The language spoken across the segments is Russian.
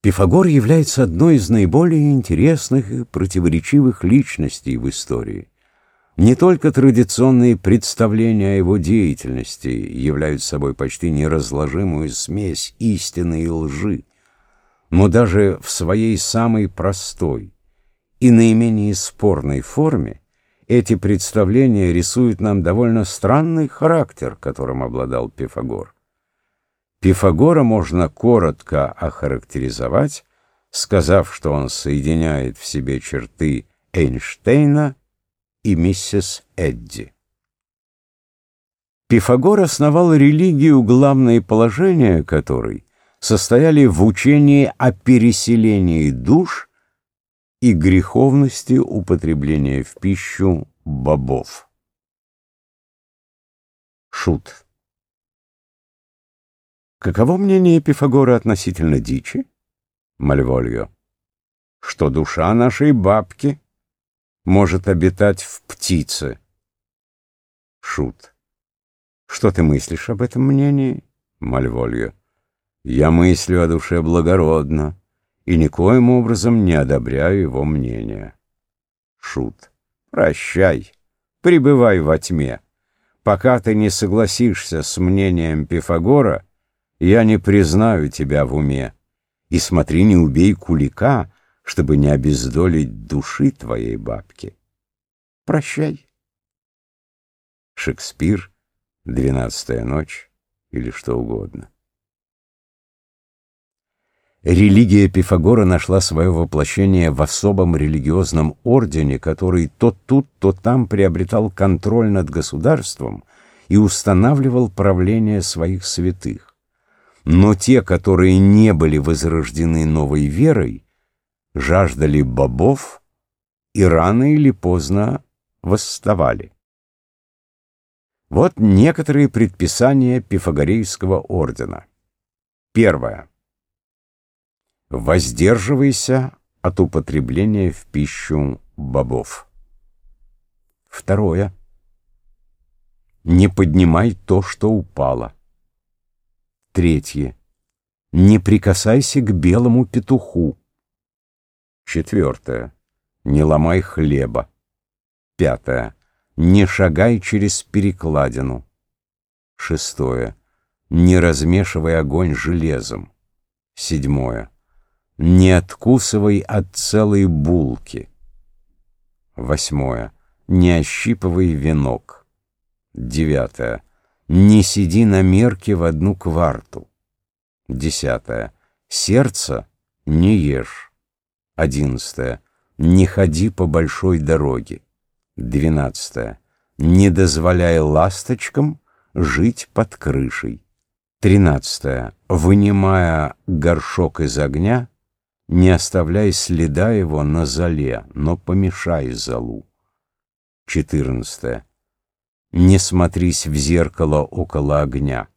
Пифагор является одной из наиболее интересных и противоречивых личностей в истории. Не только традиционные представления о его деятельности являют собой почти неразложимую смесь истины и лжи, но даже в своей самой простой и наименее спорной форме эти представления рисуют нам довольно странный характер, которым обладал Пифагор. Пифагора можно коротко охарактеризовать, сказав, что он соединяет в себе черты Эйнштейна и миссис Эдди. Пифагор основал религию, главные положения которой состояли в учении о переселении душ и греховности употребления в пищу бобов. Шут. Каково мнение Пифагора относительно дичи? Мальвольо. Что душа нашей бабки может обитать в птице. Шут. Что ты мыслишь об этом мнении? Мальвольо. Я мыслю о душе благородно и никоим образом не одобряю его мнение. Шут. Прощай, пребывай во тьме. Пока ты не согласишься с мнением Пифагора, я не признаю тебя в уме. И смотри, не убей кулика, чтобы не обездолить души твоей бабки. Прощай. Шекспир, «Двенадцатая ночь» или что угодно. Религия Пифагора нашла свое воплощение в особом религиозном ордене, который то тут, то там приобретал контроль над государством и устанавливал правление своих святых. Но те, которые не были возрождены новой верой, жаждали бобов и рано или поздно восставали. Вот некоторые предписания Пифагорейского ордена. Первое. Воздерживайся от употребления в пищу бобов. Второе. Не поднимай то, что упало. Третье. Не прикасайся к белому петуху. Четвертое. Не ломай хлеба. Пятое. Не шагай через перекладину. Шестое. Не размешивай огонь железом. Седьмое. Не откусывай от целой булки. Восьмое. Не ощипывай венок. Девятое. Не сиди на мерке в одну кварту. Десятое. Сердце не ешь. Одиннадцатое. Не ходи по большой дороге. Двенадцатое. Не дозволяй ласточкам жить под крышей. Тринадцатое. Вынимая горшок из огня, не оставляй следа его на золе, но помешай золу. Четырнадцатое. Не смотрись в зеркало около огня.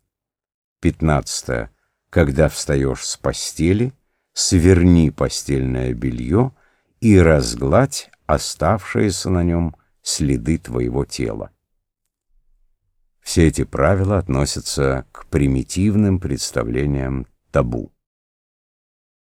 Пятнадцатое. Когда встаешь с постели, сверни постельное белье и разгладь оставшиеся на нем следы твоего тела. Все эти правила относятся к примитивным представлениям табу.